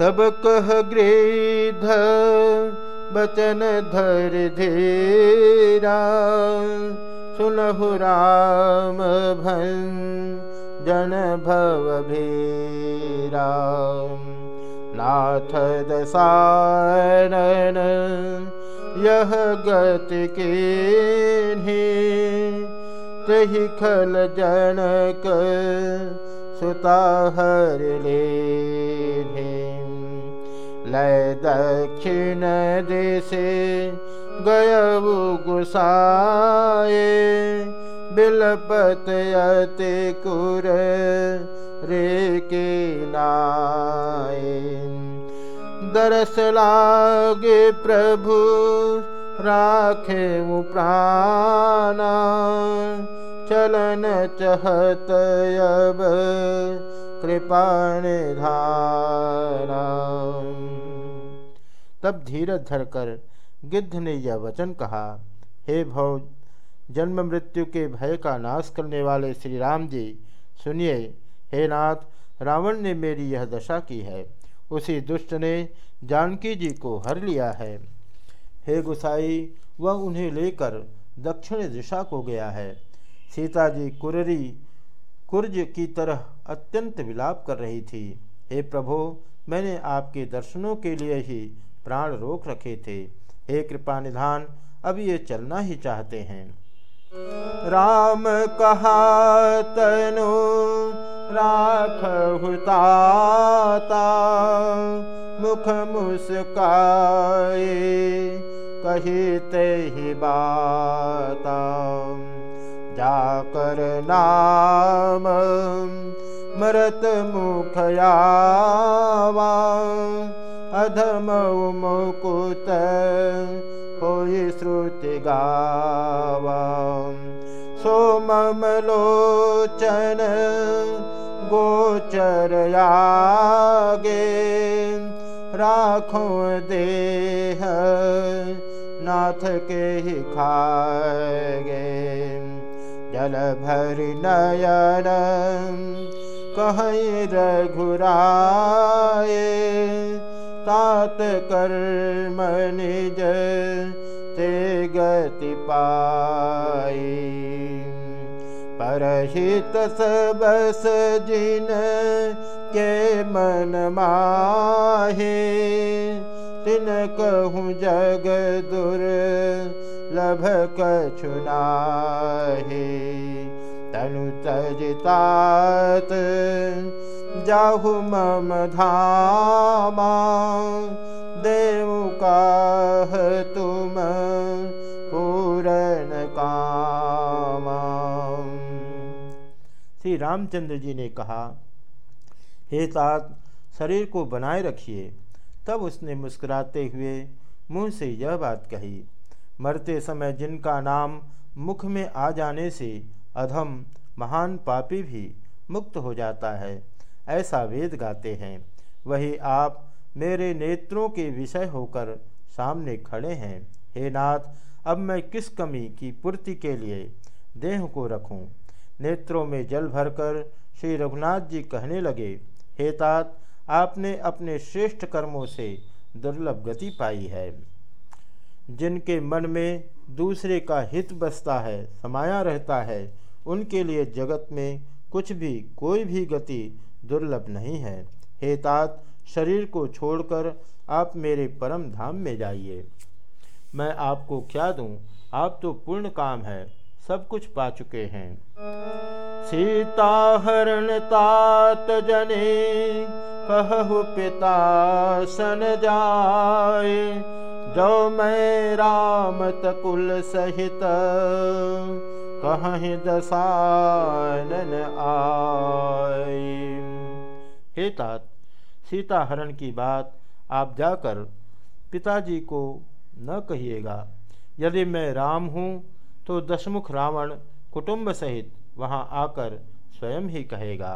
तब कह गृध बचन धर धीरा। सुनहु राम भन जन भव भीरा। नाथ दसानन यह गति के तही खल जनक सुता हर ले लय दक्षिण दिशे गय गुसाए बिलपत यति कुर रे के नाए दरस लागे प्रभु राखे प्राणा। चलन चहत अब कृपा निधारा तब धीरज धरकर गिद्ध ने यह वचन कहा, हे भव, जन्म मृत्यु के भय का नाश करने वाले श्री राम जी, सुनिए, हे नाथ, रावण ने मेरी यह दशा की है। उसी दुष्ट ने जानकी जी को हर लिया है। हे गुसाई, वह उन्हें लेकर दक्षिण दिशा को गया है। सीता जी कुररी, कुर्ज की तरह अत्यंत विलाप कर रही थी। हे प्रभो, मैंने आपके दर्शनों के लिए ही प्राण रोक रखे थे। हे कृपा निधान, अब ये चलना ही चाहते हैं। राम कहा, तनु, राख मुख मुस्काए, कहते ही बाता। जाकर नाम, मरत मुखयावा अधम मुकुत हो श्रुति गावा सोमलोचन गोचर आगे राखो देह नाथ के ही खागे जल भर नयन कहीं रघुराए तात कर्म निज ते गति पाई। परहित सबस जिन के मन माहे तिन कहूँ जग दुर तनु तजतात जाहु मम धामा, देव काह तुम पूरन कामा। श्री रामचंद्र जी ने कहा, हे तात शरीर को बनाए रखिए। तब उसने मुस्कुराते हुए मुँह से यह बात कही, मरते समय जिनका नाम मुख में आ जाने से अधम महान पापी भी मुक्त हो जाता है। ऐसा वेद गाते हैं। वही आप मेरे नेत्रों के विषय होकर सामने खड़े हैं। हे नाथ, अब मैं किस कमी की पूर्ति के लिए देह को रखूँ? नेत्रों में जल भरकर श्री रघुनाथ जी कहने लगे, हे तात, आपने अपने श्रेष्ठ कर्मों से दुर्लभ गति पाई है। जिनके मन में दूसरे का हित बसता है, समाया रहता है, उनके लिए जगत में कुछ भी, कोई भी गति दुर्लभ नहीं है। हे तात, शरीर को छोड़कर आप मेरे परम धाम में जाइए। मैं आपको क्या दूँ? आप तो पूर्ण काम है, सब कुछ पा चुके हैं। सीता हरण तात जने, कहु पिता सन जाए। जो मैं राम तकुल सहित कहीं दसानन आए। हे तात सीता हरण की बात आप जाकर पिताजी को न कहिएगा। यदि मैं राम हूँ तो दशमुख रावण कुटुंब सहित वहाँ आकर स्वयं ही कहेगा।